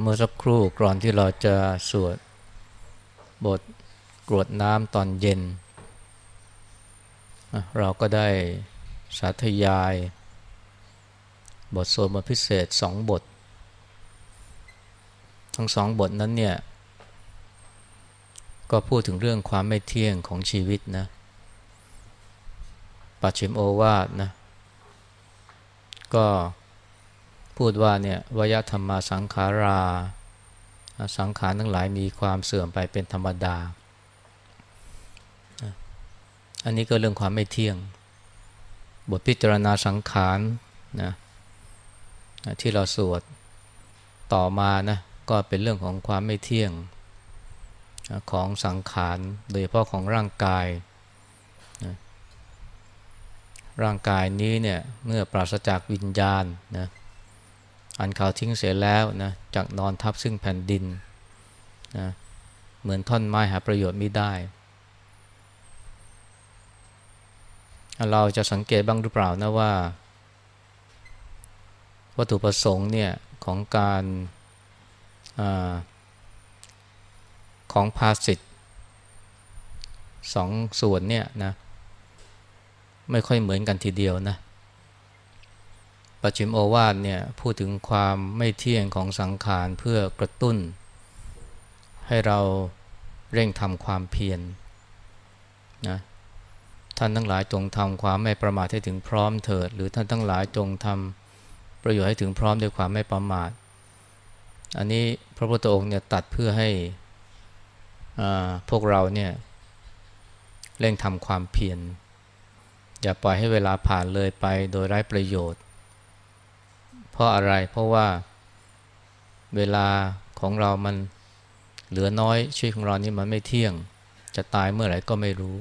เมื่อสักครู่ก่อนที่เราจะสวดบทกรวดน้ำตอนเย็น เราก็ได้สาธยาย บทสวดบทพิเศษสองบท ทั้งสองบทนั้นเนี่ย ก็พูดถึงเรื่องความไม่เที่ยงของชีวิตนะ ปัจฉิมโอวาทนะ ก็ พูดว่าเนี่ยวยธรรมาสังขารา สังขารทั้งหลายมีความเสื่อมไปเป็นธรรมดา อันนี้ก็เรื่องความไม่เที่ยง บทพิจารณาสังขารนะที่เราสวดต่อมานะก็เป็นเรื่องของความไม่เที่ยงของสังขารโดยเฉพาะของร่างกายนะร่างกายนี้เนี่ยเมื่อปราศจากวิญญาณนะ อันเขาวทิ้งเสียแล้วนะจากนอนทับซึ่งแผ่นดินนะเหมือนท่อนไม้หาประโยชน์ไม่ได้ เราจะสังเกตบ้างหรือเปล่านะว่า วัตถุประสงค์เนี่ยของการอของภาสิทธ์สองส่วนเนี่ยนะไม่ค่อยเหมือนกันทีเดียวนะ ปัจฉิมโอวาทเนี่ยพูดถึงความไม่เที่ยงของสังขารเพื่อกระตุ้น ให้เราเร่งทำความเพียรนนะท่านทั้งหลายจงทำความไม่ประมาทให้ถึงพร้อมเถิด หรือท่านทั้งหลายจงทำประโยชน์ให้ถึงพร้อมด้วยความไม่ประมาท อันนี้พระพุทธองค์เนี่ยตัดเพื่อให้พวกเราเนี่ยเร่งทำความเพียรอย่าปล่อยให้เวลาผ่านเลยไปโดยไร้ประโยชน์ เพราะอะไร เพราะว่าเวลาของเรามันเหลือน้อยชีวิตของเรานี่มันไม่เที่ยง จะตายเมื่อไหร่ก็ไม่รู้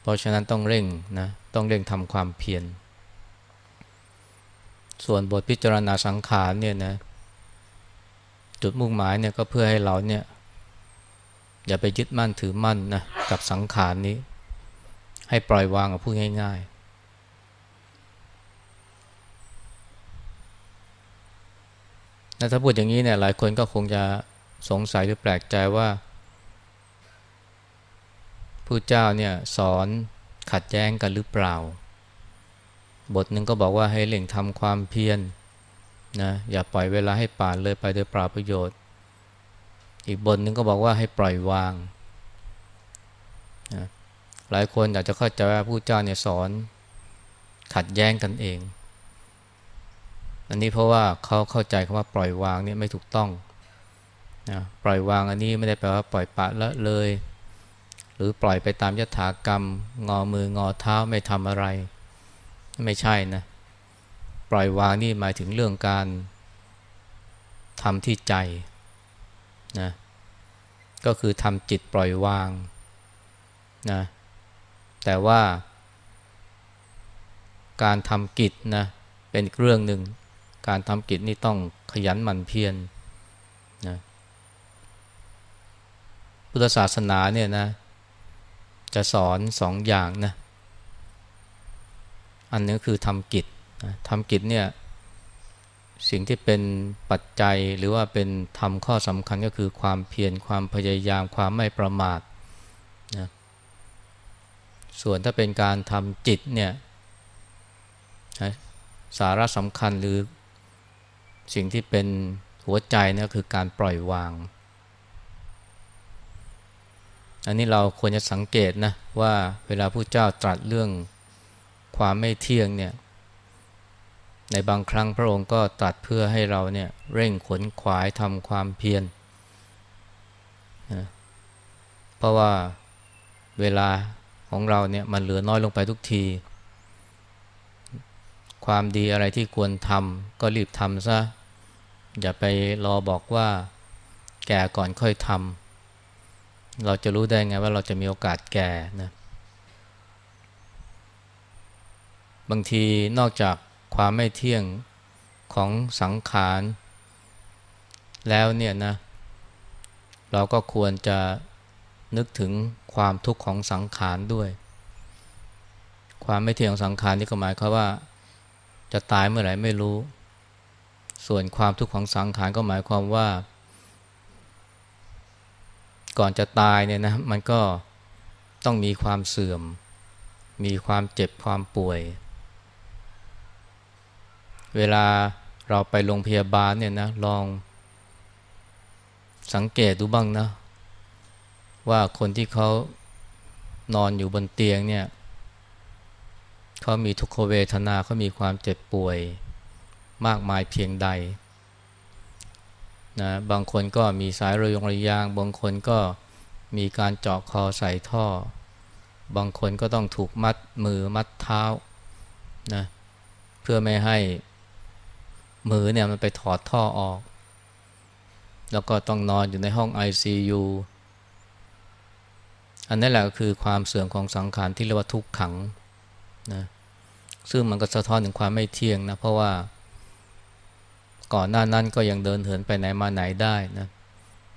เพราะฉะนั้นต้องเร่งนะต้องเร่งทำความเพียรส่วนบทพิจารณาสังขารเนี่ยนะจุดมุ่งหมายเนี่ยก็เพื่อให้เราเนี่ย อย่าไปยึดมั่นถือมั่นนะกับสังขารนี้ ให้ปล่อยวางกับพูดง่าย ๆ ถ้าพูดอย่างนี้เนี่ยหลายคนก็คงจะสงสัยหรือแปลกใจว่าผู้เจ้าเนี่ยสอนขัดแย้งกันหรือเปล่า บทหนึ่งก็บอกว่าให้เล่งทำความเพียรนนะอย่าปล่อยเวลาให้ป่านเลยไปโดยปล่าประโยชน์ อีกบทหนึ่งก็บอกว่าให้ปล่อยวางนะหลายคนอยาจจะเข้าใจว่าผู้เจ้าเนี่ยสอนขัดแย้งกันเอง อันนี้เพราะว่าเขาเข้าใจคำว่าปล่อยวางเนี่ยไม่ถูกต้องนะปล่อยวางอันนี้ไม่ได้แปลว่าปล่อยปะละเลย หรือปล่อยไปตามยถากรรม งอมืองอเท้าไม่ทำอะไร ไม่ใช่นะ ปล่อยวางนี่หมายถึงเรื่องการทำที่ใจนะก็คือทำจิตปล่อยวางนะแต่ว่าการทำกิจนะเป็นเรื่องหนึ่ง การทำกิจนี่ต้องขยันหมั่นเพียรนะพุทธศาสนาเนี่ยนะ จะสอนสองอย่างนะ อันนึงคือทำกิจนะทำกิจเนี่ยสิ่งที่เป็นปัจจัยหรือว่าเป็นทำข้อสำคัญก็คือความเพียรความพยายามความไม่ประมาทนะส่วนถ้าเป็นการทำจิตเนี่ยสาระสำคัญหรือ สิ่งที่เป็นหัวใจนะคือการปล่อยวาง อันนี้เราควรจะสังเกตนะว่าเวลาผู้เจ้าตรัสเรื่องความไม่เที่ยงเนี่ยในบางครั้งพระองค์ก็ตรัสเพื่อให้เราเนี่ยเร่งขนขวายทำความเพียรนะเพราะว่าเวลาของเราเนี่ยมันเหลือน้อยลงไปทุกที ความดีอะไรที่ควรทำก็รีบทำซะ อย่าไปรอบอกว่าแก่ก่อนค่อยทำเราจะรู้ได้ไงว่าเราจะมีโอกาสแก่นะบางทีนอกจากความไม่เที่ยงของสังขารแล้วเนี่ยนะ เราก็ควรจะนึกถึงความทุกข์ของสังขารด้วย ความไม่เที่ยงของสังขารนี่ก็หมายความว่า จะตายเมื่อไหร่ไม่รู้ ส่วนความทุกข์ของสังขารก็หมายความว่า ก่อนจะตายเนี่ยนะมันก็ต้องมีความเสื่อม มีความเจ็บความป่วย เวลาเราไปโรงพยาบาลเนี่ยนะลองสังเกตดูบ้างนะ ว่าคนที่เขานอนอยู่บนเตียงเนี่ย เขามีทุกขเวทนาเขามีความเจ็บป่วยมากมายเพียงใดนะบางคนก็มีสายระยงระยาง บางคนก็มีการเจาะคอใส่ท่อ บางคนก็ต้องถูกมัดมือมัดเท้านะเพื่อไม่ให้มือเนี่ยมันไปถอดท่อออก แล้วก็ต้องนอนอยู่ในห้อง ICU อันนี้แหละก็คือความเสื่อมของสังขารที่เรียกว่าทุกขัง ซึ่งมันก็สะท้อนถึงความไม่เที่ยงนะ เพราะว่าก่อนหน้านั้นก็ยังเดินเหินไปไหนมาไหนได้นะ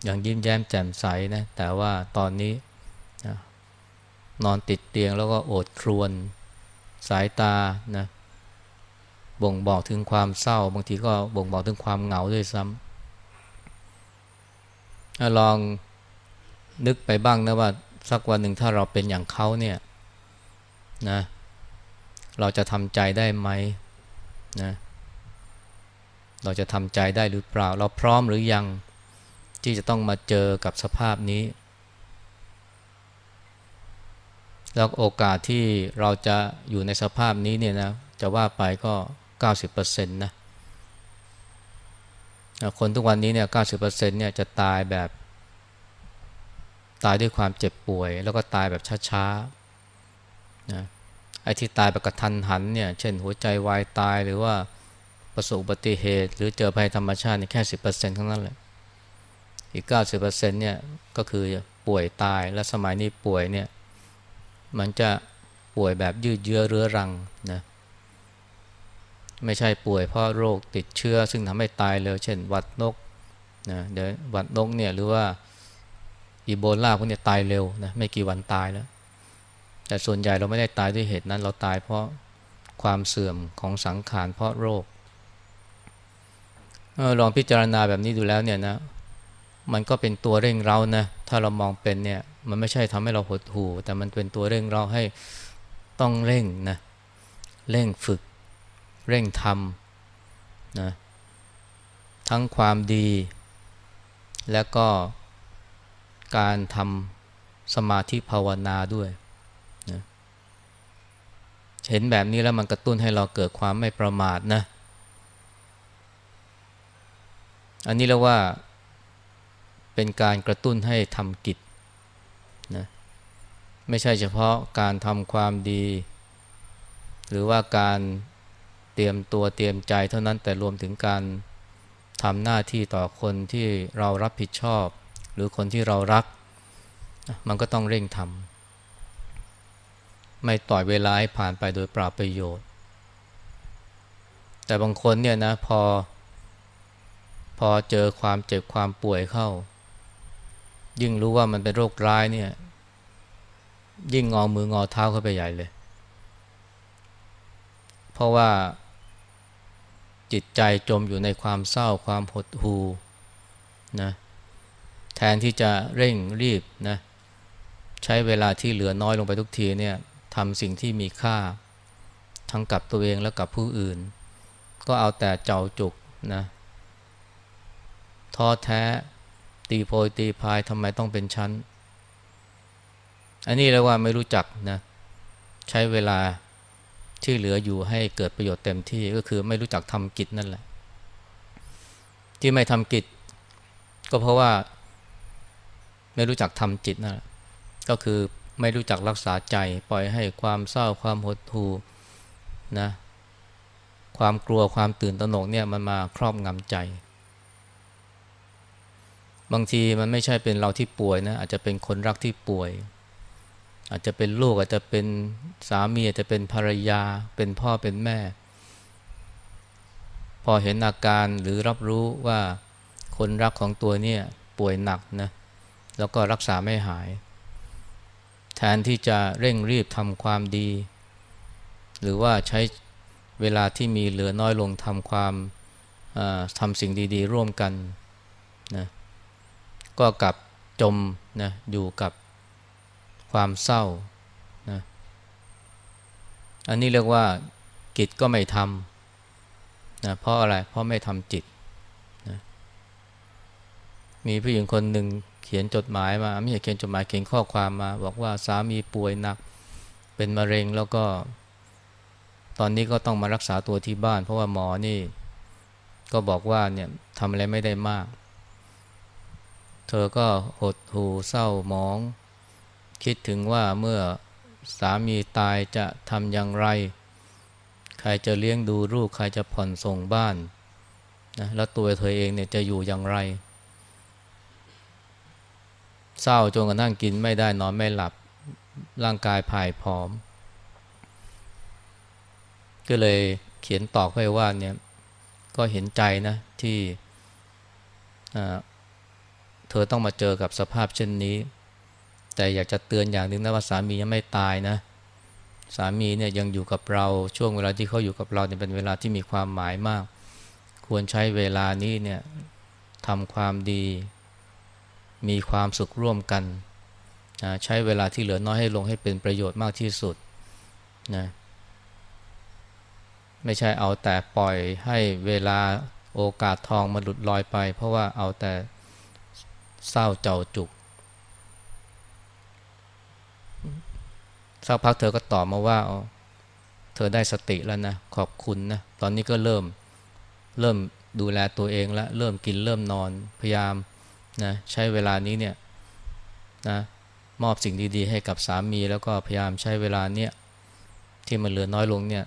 ยังยิ้มแย้มแจ่มใสนะ แต่ว่าตอนนี้นะนอนติดเตียงแล้วก็โอดครวน สายตานะบ่งบอกถึงความเศร้า บางทีก็บ่งบอกถึงความเหงาด้วยซ้ำลองนึกไปบ้างนะว่าสักวันหนึ่งถ้าเราเป็นอย่างเขาเนี่ยนะเเราจะทำใจได้ไหมนะเราจะทำใจได้หรือเปล่า เราพร้อมหรือยังที่จะต้องมาเจอกับสภาพนี้ แล้วโอกาสที่เราจะอยู่ในสภาพนี้เนี่ยนะจะว่าไปก็ 90%นะคนทุกวันนี้เนี่ย 90%เนี่ยจะตายแบบตายด้วยความเจ็บป่วย แล้วก็ตายแบบช้าๆนะ ไอ้ที่ตายแบบกระทันหันเนี่ยเช่นหัวใจวายตายหรือว่าประสบอุบัติเหตุ หรือเจอภัยธรรมชาตินี่แค่สิบเปอร์เซ็นต์ทั้งนั้นแหละอีกเก้าสิบเปอร์เซ็นต์เนี่ยก็คือป่วยตายและสมัยนี้ป่วยเนี่ยมันจะป่วยแบบยืดเยื้อเรื้อรังนะไม่ใช่ป่วยเพราะโรคติดเชื้อ ซึ่งทำให้ตายเร็วเช่นหวัดนกนะเดี๋ยวหวัดนกเนี่ยหรือว่าอีโบลาพวกนี้ตายเร็วนะไม่กี่วันตายแล้ว แต่ส่วนใหญ่เราไม่ได้ตายด้วยเหตุนั้น เราตายเพราะความเสื่อมของสังขารเพราะโรคลองพิจารณาแบบนี้ดูแล้วเนี่ยนะ มันก็เป็นตัวเร่งเรานะ ถ้าเรามองเป็นเนี่ย มันไม่ใช่ทำให้เราหดหู่ แต่มันเป็นตัวเร่งเราให้ต้องเร่งนะ เร่งฝึก เร่งทำนะ ทั้งความดี และก็การทำสมาธิภาวนาด้วย เห็นแบบนี้แล้วมันกระตุ้นให้เราเกิดความไม่ประมาทนะ อันนี้เรียกว่าเป็นการกระตุ้นให้ทำกิจนะไม่ใช่เฉพาะการทำความดี หรือว่าการเตรียมตัวเตรียมใจเท่านั้นแต่รวมถึงการทำหน้าที่ต่อคนที่เรารับผิดชอบ หรือคนที่เรารัก มันก็ต้องเร่งทำ ไม่ต่อยเวลาให้ผ่านไปโดยปราประโยชน์ แต่บางคนเนี่ยนะพอ พอเจอความเจ็บความป่วยเข้า ยิ่งรู้ว่ามันเป็นโรคร้ายเนี่ย ยิ่งงอมืองอเท้าเข้าไปใหญ่เลย เพราะว่าจิตใจจมอยู่ในความเศร้าความหดหู่นะแทนที่จะเร่งรีบนะใช้เวลาที่เหลือน้อยลงไปทุกทีเนี่ย ทำสิ่งที่มีค่า ทั้งกับตัวเองและกับผู้อื่น ก็เอาแต่เจ้าจุกนะท้อแท้ ตีโพยตีพายทำไมต้องเป็นชั้น อันนี้เรียกว่าไม่รู้จักนะใช้เวลาที่เหลืออยู่ให้เกิดประโยชน์เต็มที่ก็คือไม่รู้จักทำกิจนั่นแหละ ที่ไม่ทำกิจ ก็เพราะว่า ไม่รู้จักทำจิตนั่นแหละก็คือ ไม่รู้จักรักษาใจ ปล่อยให้ความเศร้าความหดหู่นะความกลัวความตื่นตระหนกเนี่ยมันมาครอบงำใจ บางทีมันไม่ใช่เป็นเราที่ป่วยนะอาจจะเป็นคนรักที่ป่วย อาจจะเป็นลูกอาจจะเป็นสามีอาจจะเป็นภรรยา เป็นพ่อเป็นแม่ พอเห็นอาการหรือรับรู้ว่าคนรักของตัวเนี่ยป่วยหนักนะแล้วก็รักษาไม่หาย แทนที่จะเร่งรีบทำความดี หรือว่าใช้เวลาที่มีเหลือน้อยลงทำความทำสิ่งดีๆ ร่วมกันนะก็กลับจมนะอยู่กับความเศร้านะอันนี้เรียกว่ากิจก็ไม่ทำนะเพราะอะไร เพราะไม่ทำจิต มีผู้หญิงคนหนึ่งเขียนจดหมายมาไม่ใช่เขียนจดหมายเขียนข้อความมา บอกว่าสามีป่วยหนัก เป็นมะเร็งแล้วก็ ตอนนี้ก็ต้องมารักษาตัวที่บ้าน เพราะว่าหมอนี่ ก็บอกว่าเนี่ยทำอะไรไม่ได้มาก เธอก็หดหูเศร้าหมอง คิดถึงว่าเมื่อสามีตายจะทำอย่างไร ใครจะเลี้ยงดูลูกใครจะผ่อนส่งบ้านนะแล้วตัวเธอเองเนี่ยจะอยู่อย่างไร เศร้าจนกระทั่งกินไม่ได้นอนไม่หลับร่างกายผายผอม ก็เลยเขียนตอบไปว่าเนี่ยก็เห็นใจนะที่เธอต้องมาเจอกับสภาพเช่นนี้ แต่อยากจะเตือนอย่างหนึ่งนะว่าสามียังไม่ตายนะ สามีเนี่ยยังอยู่กับเราช่วงเวลาที่เขาอยู่กับเราเนี่ยเป็นเวลาที่มีความหมายมาก ควรใช้เวลานี้เนี่ยทำความดี มีความสุขร่วมกันนะใช้เวลาที่เหลือน้อยให้ลงให้เป็นประโยชน์มากที่สุดนะไม่ใช่เอาแต่ปล่อยให้เวลาโอกาสทองมันหลุดลอยไป เพราะว่าเอาแต่เศร้าเจ้าจุกสักพักเธอก็ตอบมาว่าเธอได้สติแล้วนะขอบคุณนะตอนนี้ก็เริ่มเริ่มดูแลตัวเองแล้วเริ่มกินเริ่มนอนพยายาม นะใช้เวลานี้เนี่ยนะมอบสิ่งดีๆ ให้กับสามี แล้วก็พยายามใช้เวลาเนี้ยที่มันเหลือน้อยลงเนี่ย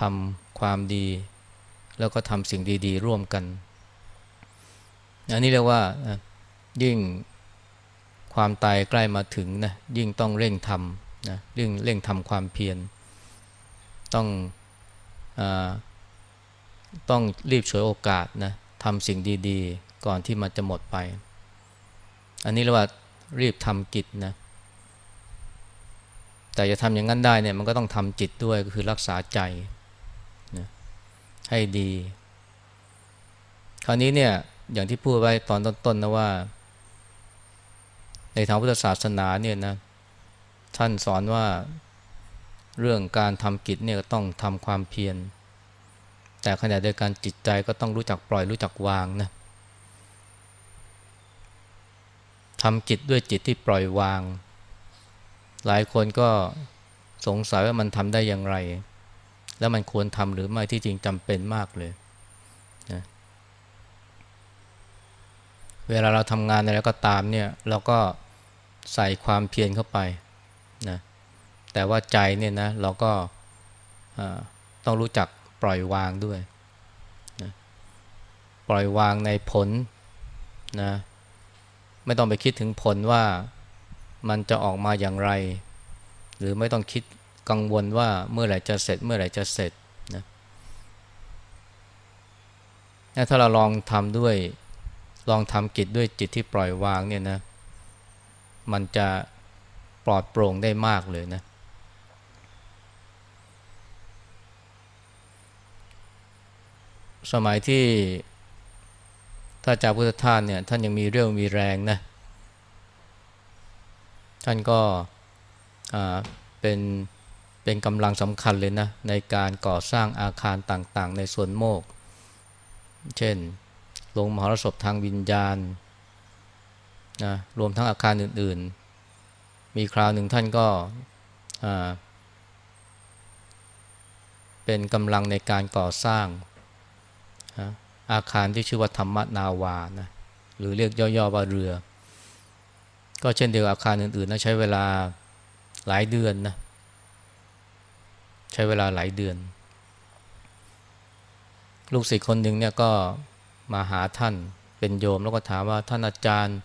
ทำความดี แล้วก็ทำสิ่งดีๆ ร่วมกันอันนี้เรียกว่ายิ่งความตายใกล้มาถึงนะยิ่งต้องเร่งทำนะยิ่งเร่งทำความเพียรต้องอต้องรีบฉวยโอกาสนะทำสิ่งดี ๆ ก่อนที่มันจะหมดไป อันนี้เรียกว่ารีบทำกิจนะ แต่จะทำอย่างนั้นได้เนี่ยมันก็ต้องทำจิตด้วยก็คือรักษาใจให้ดี คราวนี้เนี่ยอย่างที่พูดไว้ตอนต้นๆนะว่า ในทางพุทธศาสนาเนี่ยนะท่านสอนว่าเรื่องการทำกิจเนี่ยต้องทำความเพียรแต่ขณะเดียวกันจิตใจก็ต้องรู้จักปล่อยรู้จักวางนะ ทำกิจด้วยจิตที่ปล่อยวาง หลายคนก็สงสัยว่ามันทำได้อย่างไร แล้วมันควรทำหรือไม่ที่จริงจำเป็นมากเลยนะเวลาเราทำงานอะไรก็ตามเนี่ยเราก็ใส่ความเพียรเข้าไปนะแต่ว่าใจเนี่ยนะเราก็ต้องรู้จักปล่อยวางด้วยนะปล่อยวางในผลนะ ไม่ต้องไปคิดถึงผลว่ามันจะออกมาอย่างไร หรือไม่ต้องคิดกังวลว่าเมื่อไหร่จะเสร็จ เมื่อไหร่จะเสร็จนะถ้าเราลองทำด้วยลองทำกิจด้วยจิตที่ปล่อยวางเนี่ยนะ มันจะปลอดโปร่งได้มากเลยนะ สมัยที่ ถ้าจากพุทธทาสเนี่ยท่านยังมีเรื่องมีแรงนะท่านก็เป็นเป็นกำลังสำคัญเลยนะ ในการก่อสร้างอาคารต่างๆ ในส่วนโมก เช่นโรงมหรสพทางวิญญาณนะรวมทั้งอาคารอื่นๆ มีคราวหนึ่งท่านก็เป็นกำลังในการก่อสร้าง อาคารที่ชื่อว่าธรรมนาวานะหรือเรียกย่อๆว่าเรือ ก็เช่นเดียวกับอาคารอื่นๆนะใช้เวลาหลายเดือนนะใช้เวลาหลายเดือน ลูกศิษย์คนหนึ่งเนี่ยก็มาหาท่านเป็นโยมแล้วก็ถามว่าท่านอาจารย์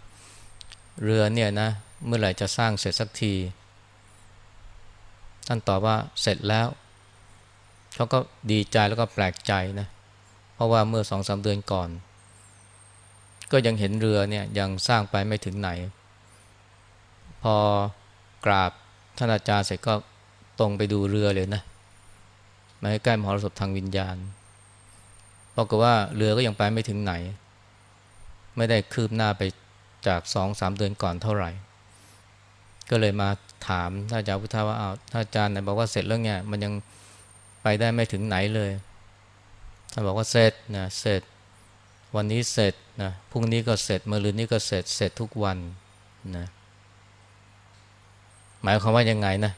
เรือเนี่ยนะเมื่อไหร่จะสร้างเสร็จสักที ท่านตอบว่าเสร็จแล้วเขาก็ดีใจแล้วก็แปลกใจนะเพราะว่าเมื่อสองสาเดือนก่อน ก็ยังเห็นเรือเนี่ยยังสร้างไปไม่ถึงไหน พอกราบท่านอาจารย์เสร็จก็ตรงไปดูเรือเลยนะมาใกล้มหรสพทางวิญญาณปปรากฏว่าเรือก็ยังไปไม่ถึงไหน ไม่ได้คืบหน้าไปจากสองสามเดือนก่อนเท่าไหร่ ก็เลยมาถามท่านอาจารย์พุทธาว่าอ้าวท่านอาจารย์ไหนบอกว่าเสร็จแล้วเนี่ยมันยังไปได้ไม่ถึงไหนเลย บอกว่าเสร็จนะเสร็จ วันนี้เสร็จนะพรุ่งนี้ก็เสร็จมะรืนนี้ก็เสร็จเสร็จทุกวันนะหมายความว่ายังไงนะ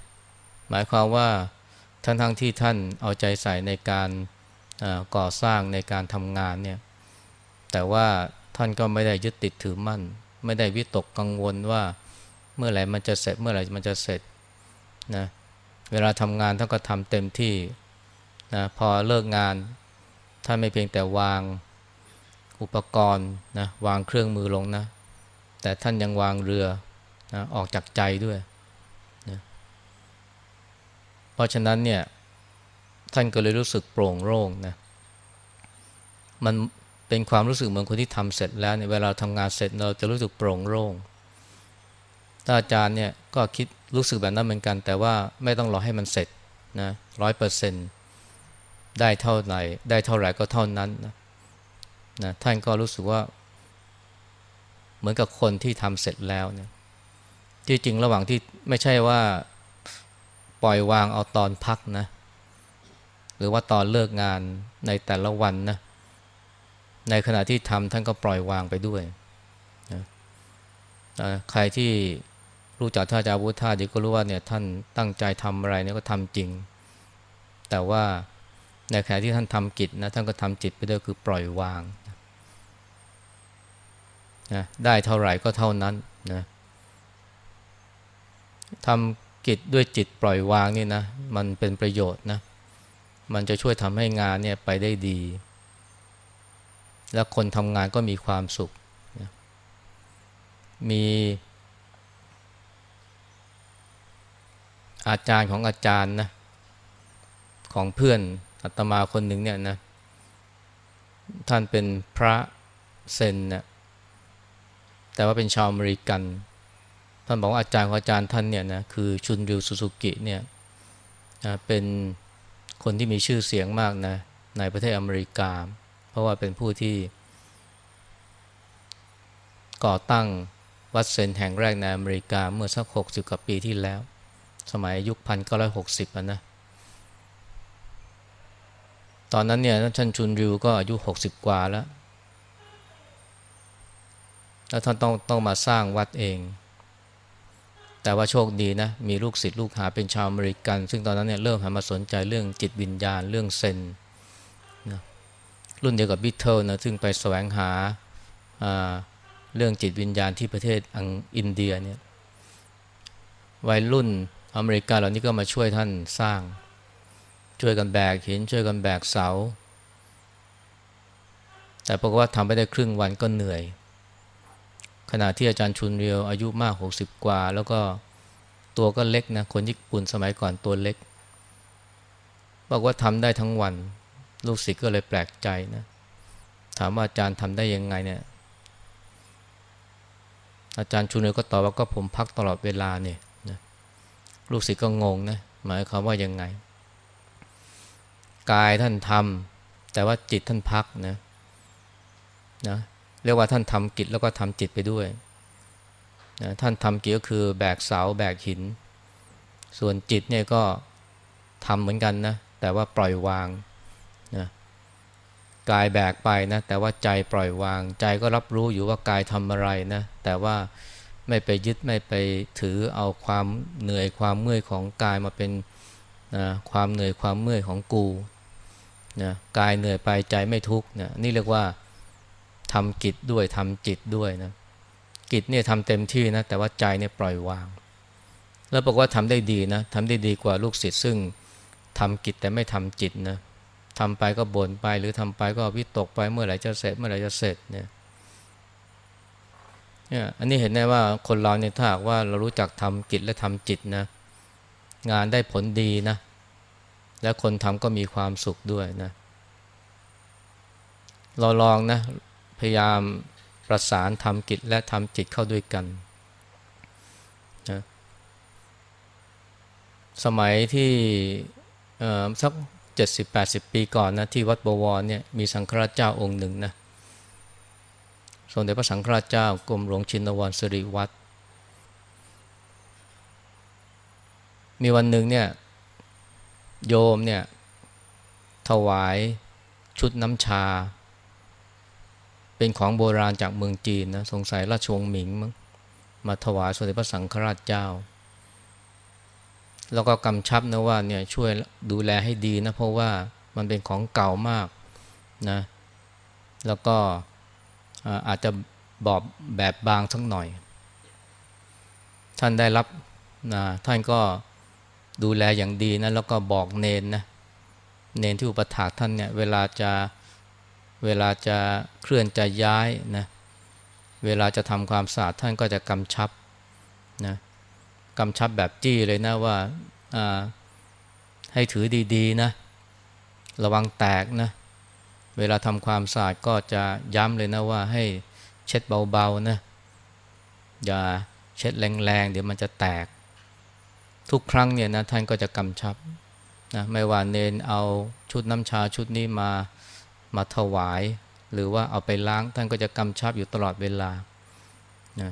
หมายความว่าทั้งทั้งที่ท่านเอาใจใส่ในการก่อสร้างในการทำงานเนี่ยแต่ว่าท่านก็ไม่ได้ยึดติดถือมั่น ไม่ได้วิตกกังวลว่าเมื่อไหร่มันจะเสร็จเมื่อไหร่มันจะเสร็จนะเวลาทำงานท่านก็ทำเต็มที่นะพอเลิกงาน ท่านไม่เพียงแต่วางอุปกรณ์นะวางเครื่องมือลงนะ แต่ท่านยังวางเรือนะออกจากใจด้วยนะเพราะฉะนั้นเนี่ยท่านก็เลยรู้สึกโปร่งโล่งนะมันเป็นความรู้สึกเหมือนคนที่ทำเสร็จแล้วเนี่ยเวลาทำงานเสร็จเราจะรู้สึกโปร่งโล่งถ้าอาจารย์เนี่ยก็คิดรู้สึกแบบนั้นเหมือนกัน แต่ว่าไม่ต้องรอให้มันเสร็จนะร้อยเปอร์เซ็นต์ ได้เท่าไหร่ได้เท่าไหร่ก็เท่านั้นนะนะท่านก็รู้สึกว่า เหมือนกับคนที่ทำเสร็จแล้วเนี่ยที่จริงระหว่างที่ไม่ใช่ว่าปล่อยวางเอาตอนพักนะ หรือว่าตอนเลิกงานในแต่ละวันนะ ในขณะที่ทำท่านก็ปล่อยวางไปด้วยนะใครที่รู้จักท่านอาจารย์วุฒาดีก็รู้ว่าเนี่ยท่านตั้งใจทำอะไรเนี่ยก็ทำจริง แต่ว่า ในขณะที่ท่านทำกิจนะท่านก็ทำจิตไปด้วยคือปล่อยวางนะได้เท่าไหร่ก็เท่านั้นนะทำกิจด้วยจิตปล่อยวางนี่นะมันเป็นประโยชน์นะมันจะช่วยทำให้งานเนี่ยไปได้ดี และคนทำงานก็มีความสุขนะมีอาจารย์ของอาจารย์นะของเพื่อน อาตมาคนหนึ่งเนี่ยนะ ท่านเป็นพระเซนนะแต่ว่าเป็นชาวอเมริกัน ท่านบอกว่าอาจารย์ของอาจารย์ท่านเนี่ยนะคือชุนริวสุสุกิเนี่ยนะเป็นคนที่มีชื่อเสียงมากนะในประเทศอเมริกา เพราะว่าเป็นผู้ที่ ก่อตั้งวัดเซนแห่งแรกในอเมริกาเมื่อสักหกสิบกว่าปีที่แล้ว สมัยยุคพันเก้าร้อยหกสิบนะ ตอนนั้นเนี่ยท่านชุนริวก็อายุหกสิบกว่าแล้ว แล้วท่านต้องต้องมาสร้างวัดเอง แต่ว่าโชคดีนะ มีลูกศิษย์ลูกหาเป็นชาวอเมริกัน ซึ่งตอนนั้นเนี่ยเริ่มหันมาสนใจเรื่องจิตวิญญาณเรื่องเซนนะรุ่นเดียวกับบิทเทิลนะ ซึ่งไปแสวงหาเรื่องจิตวิญญาณที่ประเทศอังอินเดียเนี่ยวัยรุ่นอเมริกาเหล่านี้ก็มาช่วยท่านสร้าง ช่วยกันแบกหินช่วยกันแบกเสา แต่ปรากฏว่าทำไปได้ครึ่งวันก็เหนื่อย ขณะที่อาจารย์ชุนเรียวอายุมาก 60 กว่า แล้วก็ตัวก็เล็กนะคนญี่ปุ่นสมัยก่อนตัวเล็กบอกว่าทำได้ทั้งวัน ลูกศิษย์ก็เลยแปลกใจนะถามว่าอาจารย์ทำได้ยังไงเนี่ยอาจารย์ชุนเรียวก็ตอบว่าก็ผมพักตลอดเวลาเนี่ยนะลูกศิษย์ก็งงนะหมายความว่ายังไง กายท่านทำแต่ว่าจิตท่านพักนะนะเรียกว่าท่านทำกิจแล้วก็ทำจิตไปด้วยนะท่านทำกิจก็คือแบกเสาแบกหิน ส่วนจิตเนี่ยก็ทำเหมือนกันนะแต่ว่าปล่อยวางนะกายแบกไปนะแต่ว่าใจปล่อยวาง ใจก็รับรู้อยู่ว่ากายทำอะไรนะแต่ว่าไม่ไปยึดไม่ไปถือเอาความเหนื่อยความเมื่อยของกายมาเป็นนะความเหนื่อยความเมื่อยของกู นะกายเหนื่อยไปใจไม่ทุกข์นะนี่เรียกว่าทำกิจด้วยทำจิตด้วยนะกิจเนี่ยทำเต็มที่นะแต่ว่าใจเนี่ยปล่อยวาง แล้วบอกว่าทำได้ดีนะทำได้ดีกว่าลูกศิษย์ซึ่งทำกิจแต่ไม่ทำจิตนะทำไปก็บ่นไปหรือทำไปก็วิตกไปเมื่อไหร่จะเสร็จ เมื่อไหร่จะเสร็จเนี่ยเนี่ยอันนี้เห็นได้ว่าคนเราเนี่ยถ้าหากว่าเรารู้จักทำกิจและทำจิตนะงานได้ผลดีนะ และคนทำก็มีความสุขด้วยนะ เราลองนะ พยายามประสานทำกิจและทำจิตเข้าด้วยกันนะสมัยที่สัก70-80ปีก่อนนะที่วัดบวรเนี่ยมีสังฆราชเจ้าองค์หนึ่งนะสมเด็จพระสังฆราชเจ้ากรมหลวงชินวรสิริวัตรมีวันหนึ่งเนี่ย โยมเนี่ยถวายชุดน้ำชา เป็นของโบราณจากเมืองจีนนะสงสัยราชวงศ์หมิงมั้งมาถวายสมเด็จพระสังฆราชเจ้า แล้วก็กำชับนะว่าเนี่ยช่วยดูแลให้ดีนะเพราะว่ามันเป็นของเก่ามากนะแล้วก็อาจจะบอบแบบบางสักหน่อย ท่านได้รับนะท่านก็ ดูแลอย่างดีนะแล้วก็บอกเนนนะเนนที่อุปถากท่านเนี่ยเวลาจะเวลาจะเคลื่อนจะย้ายนะเวลาจะทำความสะอาดท่านก็จะกำชับนะกำชับแบบจี้เลยนะว่าให้ถือดีๆนะระวังแตกนะเวลาทำความสะอาดก็จะย้ำเลยนะว่าให้เช็ดเบาๆนะอย่าเช็ดแรงๆเดี๋ยวมันจะแตก ทุกครั้งเนี่ยนะท่านก็จะกำชับนะไม่ว่าเนนเอาชุดน้ำชาชุดนี้มามาถวาย หรือว่าเอาไปล้างท่านก็จะกำชับอยู่ตลอดเวลานะ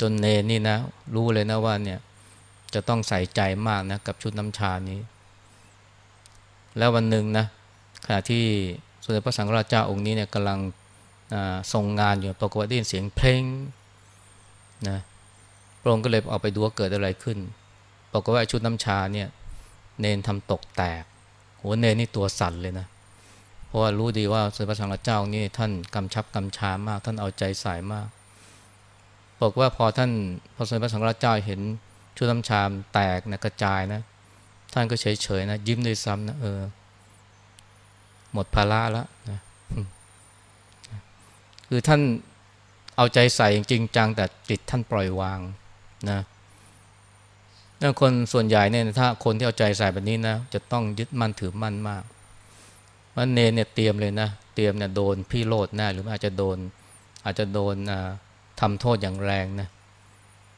จนเนนนี่นะรู้เลยนะว่าเนี่ยจะต้องใส่ใจมากนะกับชุดน้ำชานี้ แล้ววันหนึ่งนะขณะที่สมเด็จพระสังฆราชเจ้าองค์นี้เนี่ยกำลังทรงงานอยู่ปรากฏได้ยินเสียงเพลงนะพระองค์ก็เลยออกไปดูว่าเกิดอะไรขึ้น บอกว่าชุดน้ำชาเนี่ยเนนทำตกแตกโหเนนนี่ตัวสั่นเลยนะ เพราะว่ารู้ดีว่าสมเด็จพระสังฆเจ้านี่ท่านกำชับกำชามาก ท่านเอาใจใส่มาก บอกว่าพอท่านพอสมเด็จพระสังฆเจ้าเห็นชุดน้ำชามแตกนะกระจายนะ ท่านก็เฉยเฉยนะ ยิ้มด้วยซ้ำนะเออ หมดภาระแล้วนะคือท่านเอาใจใส่จริงจังแต่จิตท่านปล่อยวางนะ นั่นคนส่วนใหญ่เนี่ยถ้าคนที่เอาใจใส่แบบนี้นะ จะต้องยึดมั่นถือมั่นมากมันเนเนี่ยเตรียมเลยนะ เตรียมเนี่ยโดนพี่โลดแน่หรืออาจจะโดน อาจจะโดนทำโทษอย่างแรงนะ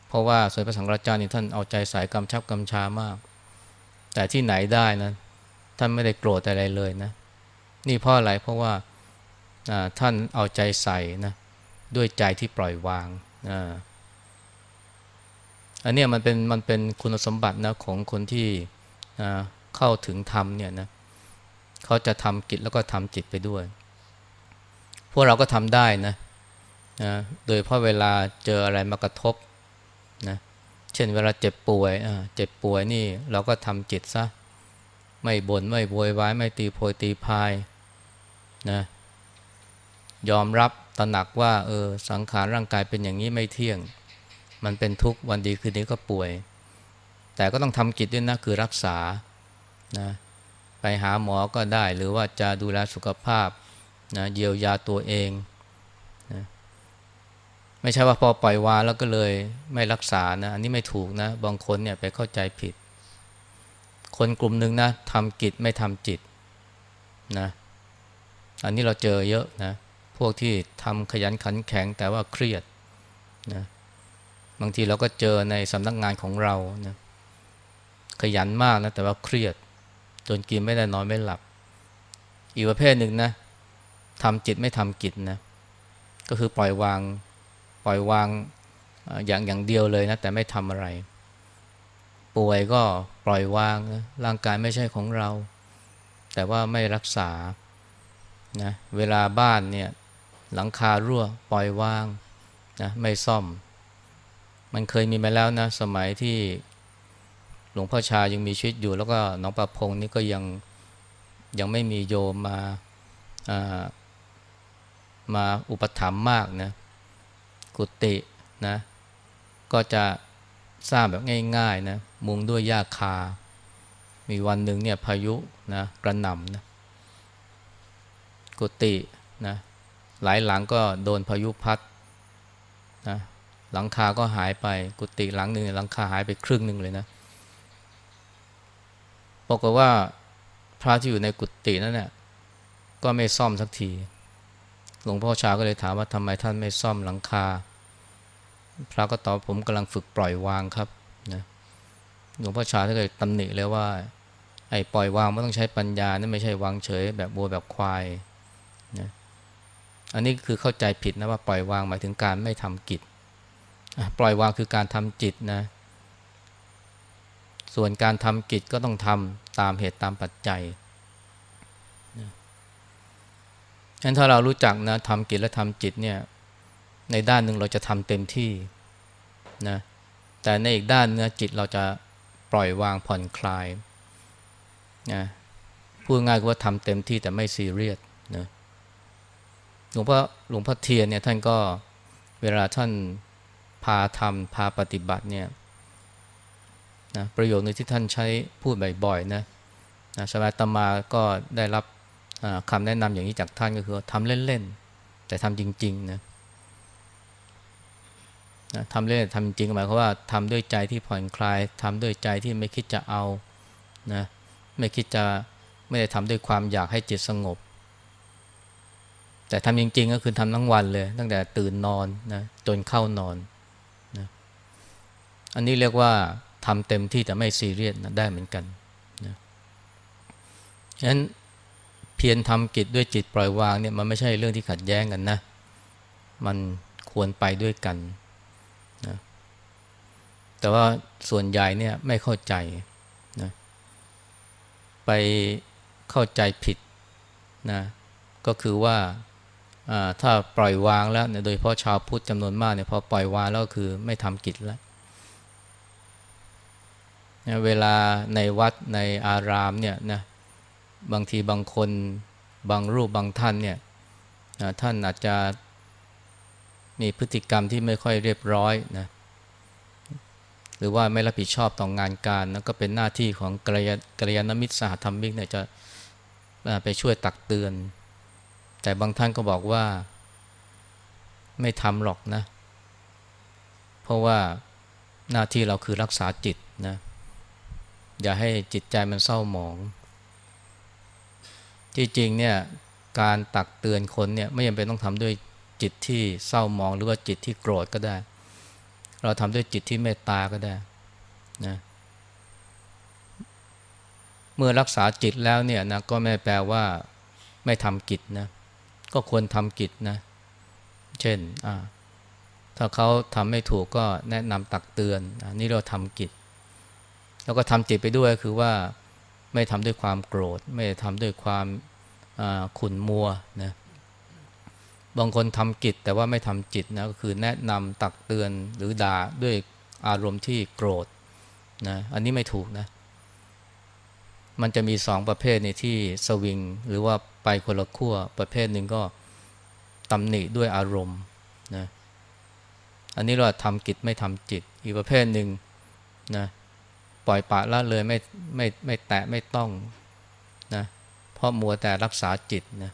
เพราะว่าสมเด็จพระสังฆราชนี่ท่านเอาใจใส่กำชับกำชามาก แต่ที่ไหนได้นะท่านไม่ได้โกรธอะไรเลยนะ นี่เพราะอะไรเพราะว่าท่านเอาใจใส่นะด้วยใจที่ปล่อยวางอ่า อันนี้มันเป็นมันเป็นคุณสมบัตินะของคนที่เข้าถึงธรรมเนี่ยนะเขาจะทำกิจแล้วก็ทำจิตไปด้วย พวกเราก็ทำได้นะนะโดยเพราะเวลาเจออะไรมากระทบนะเช่นเวลาเจ็บป่วยเจ็บป่วยนี่เราก็ทำจิตซะไม่บน่นไม่โวยวายไม่ตีโพยตีพายนะยอมรับตระหนักว่าเออสังขารร่างกายเป็นอย่างนี้ไม่เที่ยง มันเป็นทุกข์วันดีคืนนี้ก็ป่วย แต่ก็ต้องทำกิจด้วยนะคือรักษานะไปหาหมอก็ได้ หรือว่าจะดูแลสุขภาพนะเยียวยาตัวเองนะไม่ใช่ว่าพอปล่อยวางแล้วก็เลยไม่รักษานะอันนี้ไม่ถูกนะบางคนเนี่ยไปเข้าใจผิด คนกลุ่มหนึ่งนะทำกิจไม่ทำจิตนะอันนี้เราเจอเยอะนะพวกที่ทำขยันขันแข็งแต่ว่าเครียดนะ บางทีเราก็เจอในสำนักงานของเรานะขยันมากนะแต่ว่าเครียด จนกินไม่ได้นอนไม่หลับ อีกประเภทหนึ่งนะทำจิตไม่ทำกิจนะก็คือปล่อยวางปล่อยวางอย่างอย่างเดียวเลยนะแต่ไม่ทำอะไร ป่วยก็ปล่อยวางนะร่างกายไม่ใช่ของเรา แต่ว่าไม่รักษานะเวลาบ้านเนี่ยหลังคารั่วปล่อยวางนะไม่ซ่อม มันเคยมีมาแล้วนะ สมัยที่หลวงพ่อชายังมีชีวิตอยู่ แล้วก็น้องประพงศ์นี่ก็ยังยังไม่มีโยมมาามาอุปถัมภ์มากนะกุฏินะก็จะสร้างแบบง่าย ๆนะมุงด้วยหญ้าคา มีวันหนึ่งเนี่ยพายุนะกระหน่ำนะกุฏินะหลายหลังก็โดนพายุพัดนะ หลังคาก็หายไปกุฏิหลังหนึ่งหลังคาหายไปครึ่งหนึ่งเลยนะบอกว่าพระที่อยู่ในกุฏินั่นเนี่ยก็ไม่ซ่อมสักที หลวงพ่อชาก็เลยถามว่าทำไมท่านไม่ซ่อมหลังคา พระก็ตอบผมกำลังฝึกปล่อยวางครับนะหลวงพ่อชาท่านก็เลยตำหนิเลยว่า ไอ้ปล่อยวางไม่ต้องใช้ปัญญานั่นไม่ใช่วางเฉย แบบบัวแบบควายนะอันนี้คือเข้าใจผิดนะว่าปล่อยวางหมายถึงการไม่ทำกิจ ปล่อยวางคือการทำจิตนะ ส่วนการทำกิจก็ต้องทำตามเหตุตามปัจจัยงั้นถ้าเรารู้จักนะทำกิจและทำจิตเนี่ย ในด้านหนึ่งเราจะทำเต็มที่นะแต่ในอีกด้านเนื้อจิตเราจะปล่อยวางผ่อนคลายนะพูดง่ายก็ว่าทำเต็มที่แต่ไม่ซีเรียสนะหลวงพ่อหลวงพ่อเทียนเนี่ยท่านก็เวลาท่าน พาทำพาปฏิบัติเนี่ยนะประโยคนึงที่ท่านใช้พูดบ่อยๆนะนะสมัยตมาก็ได้รับคำแนะนำอย่างนี้จากท่านก็คือทำเล่นๆ แต่ทำจริงๆนะนะทำเล่นทำจริงหมายความว่าทำด้วยใจที่ผ่อนคลายทำด้วยใจที่ไม่คิดจะเอานะไม่คิดจะไม่ได้ทำด้วยความอยากให้จิตสงบ แต่ทำจริงๆ ก็คือทำทั้งวันเลย ตั้งแต่ตื่นนอนนะจนเข้านอน อันนี้เรียกว่าทำเต็มที่แต่ไม่ซีเรียสนะได้เหมือนกันนะฉะนั้นเพียรทำกิจด้วยจิตปล่อยวางเนี่ยมันไม่ใช่เรื่องที่ขัดแย้งกันนะ มันควรไปด้วยกันนะแต่ว่าส่วนใหญ่เนี่ยไม่เข้าใจนะไปเข้าใจผิดนะก็คือว่าถ้าปล่อยวางแล้วโดยเพราะชาวพุทธจำนวนมากเนี่ยพอปล่อยวางแล้วคือไม่ทำกิจแล้ว เวลาในวัดในอารามเนี่ยนะบางทีบางคนบางรูปบางท่านเนี่ยท่านอาจจะมีพฤติกรรมที่ไม่ค่อยเรียบร้อยนะหรือว่าไม่รับผิดชอบต่องานการนั่นก็เป็นหน้าที่ของกระยกระยาณมิตรสหธรรมิกเนี่ยจะไปช่วยตักเตือน แต่บางท่านก็บอกว่าไม่ทำหรอกนะ เพราะว่าหน้าที่เราคือรักษาจิตนะ อย่าให้จิตใจมันเศร้าหมอง ที่จริงเนี่ยการตักเตือนคนเนี่ยไม่จำเป็นต้องทำด้วยจิตที่เศร้าหมองหรือว่าจิตที่โกรธก็ได้ เราทำด้วยจิตที่เมตตาก็ได้นะเมื่อรักษาจิตแล้วเนี่ยนะก็ไม่แปลว่าไม่ทำกิจนะก็ควรทำกิจนะ เช่นถ้าเขาทำไม่ถูกก็แนะนำตักเตือนอันนี้เราทำกิจ แล้วก็ทำจิตไปด้วยคือว่าไม่ทำด้วยความโกรธ ไม่ทำด้วยความขุนมัวนะบางคนทำกิจแต่ว่าไม่ทำจิตนะก็คือแนะนำตักเตือนหรือด่าด้วยอารมณ์ที่โกรธนะอันนี้ไม่ถูกนะ มันจะมีสองประเภทในที่สวิง หรือว่าไปคนละขั้วประเภทหนึ่งก็ตำหนิด้วยอารมณ์นะอันนี้เราทำกิจไม่ทำจิต อีกประเภทหนึ่งนะ ปล่อยปะละเลยไม่ไม่ไม่แตะไม่ต้องนะเพราะมัวแต่รักษาจิตนะ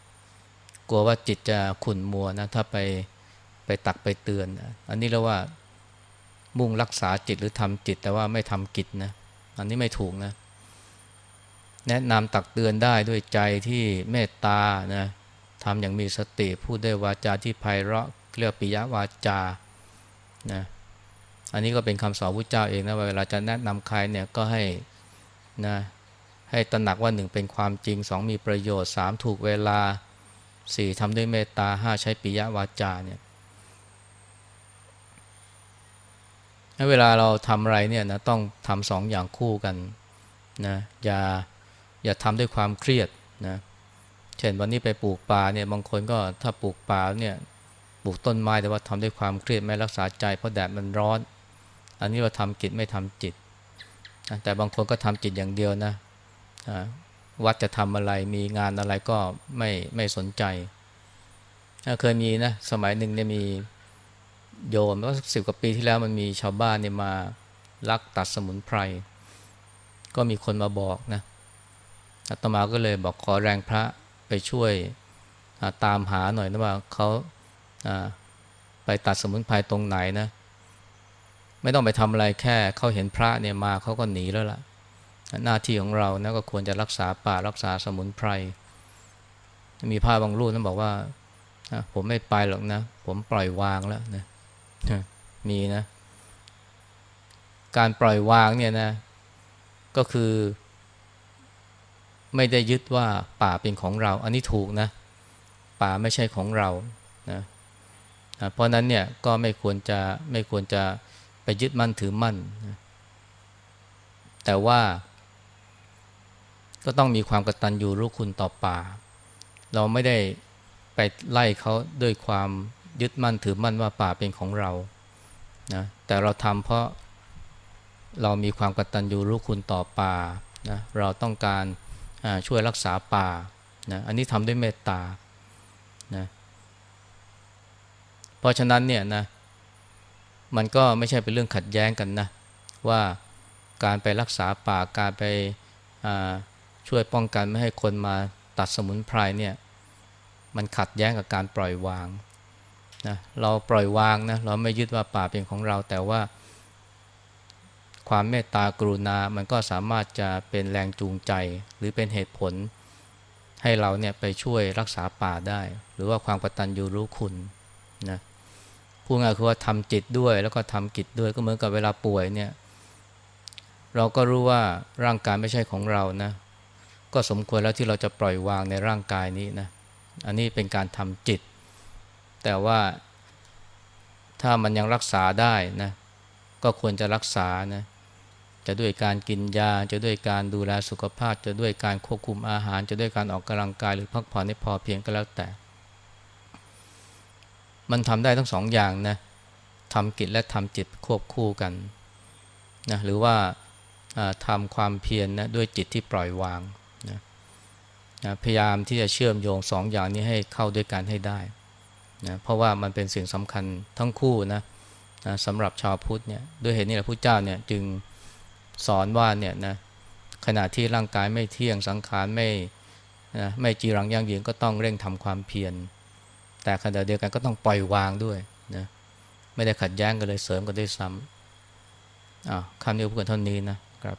กลัวว่าจิตจะขุ่นมัวนะถ้าไปไปตักไปเตือน อันนี้เรียกว่ามุ่งรักษาจิตหรือทำจิตแต่ว่าไม่ทำกิจนะอันนี้ไม่ถูกนะ แนะนำตักเตือนได้ด้วยใจที่เมตตานะทำอย่างมีสติพูดได้วาจาที่ไพเราะเรียกปิยวาจานะ อันนี้ก็เป็นคำสอนพระเจ้าเองนะเวลาจะแนะนำใครเนี่ยก็ให้นะให้ตระหนักว่าหนึ่งเป็นความจริงสองมีประโยชน์สามถูกเวลาสี่ทำด้วยเมตตาห้าใช้ปิยวาจาเนี่ยเวลาเราทำอะไรเนี่ยนะต้องทำสองอย่างคู่กันนะอย่าอย่าทำด้วยความเครียดนะเช่นวันนี้ไปปลูกป่าเนี่ยบางคนก็ถ้าปลูกป่าเนี่ยปลูกต้นไม้แต่ว่าทำด้วยความเครียดไม่รักษาใจเพราะแดดมันร้อน อันนี้เราทำกิจไม่ทำจิต แต่บางคนก็ทำจิตอย่างเดียวนะวัดจะทำอะไรมีงานอะไรก็ไม่ไม่สนใจ เคยมีนะสมัยหนึ่งเนี่ยมีโยมก็สิบกว่าปีที่แล้วมันมีชาวบ้านเนี่ยมาลักตัดสมุนไพร ก็มีคนมาบอกนะอาตมาก็เลยบอกขอแรงพระไปช่วยตามหาหน่อยนะว่าเขาไปตัดสมุนไพรตรงไหนนะ ไม่ต้องไปทำอะไรแค่เขาเห็นพระเนี่ยมาเขาก็หนีแล้วล่ะ หน้าที่ของเรานะก็ควรจะรักษาป่ารักษาสมุนไพร มีผ้าบางรูปนั้นบอกว่าผมไม่ไปหรอกนะ ผมปล่อยวางแล้วนะมีนะ การปล่อยวางเนี่ยนะ ก็คือไม่ได้ยึดว่าป่าเป็นของเรา อันนี้ถูกนะ ป่าไม่ใช่ของเรานะนะเพราะนั้นเนี่ยก็ไม่ควรจะไม่ควรจะ ไปยึดมั่นถือมั่น แต่ว่า ก็ต้องมีความกตัญญูรู้คุณต่อป่า เราไม่ได้ไปไล่เขาด้วยความยึดมั่นถือมั่นว่าป่าเป็นของเรานะแต่เราทำเพราะเรามีความกตัญญูรู้คุณต่อป่านะเราต้องการช่วยรักษาป่านะอันนี้ทำด้วยเมตตานะเพราะฉะนั้นเนี่ยนะ มันก็ไม่ใช่เป็นเรื่องขัดแย้งกันนะ ว่าการไปรักษาป่าการไปช่วยป้องกันไม่ให้คนมาตัดสมุนไพรเนี่ยมันขัดแย้งกับการปล่อยวางนะเราปล่อยวางนะเราไม่ยึดว่าป่าเป็นของเราแต่ว่า ความเมตตากรุณา มันก็สามารถจะเป็นแรงจูงใจ หรือเป็นเหตุผล ให้เราเนี่ยไปช่วยรักษาป่าได้ หรือว่าความกตัญญูรู้คุณนะ พูดง่ายคือว่าทำจิตด้วย แล้วก็ทำกิจด้วยก็เหมือนกับเวลาป่วยเนี่ย เราก็รู้ว่าร่างกายไม่ใช่ของเรานะ ก็สมควรแล้วที่เราจะปล่อยวางในร่างกายนี้นะอันนี้เป็นการทำจิต แต่ว่าถ้ามันยังรักษาได้นะก็ควรจะรักษานะจะด้วยการกินยา จะด้วยการดูแลสุขภาพ จะด้วยการควบคุมอาหาร จะด้วยการออกกำลังกายหรือพักผ่อนให้พอเพียงก็แล้วแต่ มันทำได้ทั้งสองอย่างนะทำกิจและทำจิตควบคู่กันนะหรือว่าทำความเพียรนนะด้วยจิตที่ปล่อยวางนะนะพยายามที่จะเชื่อมโยงสองอย่างนี้ให้เข้าด้วยกันให้ได้นะเพราะว่ามันเป็นสิ่งสำคัญทั้งคู่นะนะสำหรับชาวพุทธเนี่ยด้วยเหตุนี้แหละพระเจ้าเนี่ยจึงสอนว่าเนี่ยนะขณะที่ร่างกายไม่เที่ยงสังขารไม่นะไม่จีรังยั่งยืนก็ต้องเร่งทำความเพียร แต่ขณะเดียวกันก็ต้องปล่อยวางด้วยนะไม่ได้ขัดแย้งกันเลยเสริมกันด้วยซ้ำอ่าคำนี้พูดกันเท่านี้นะครับ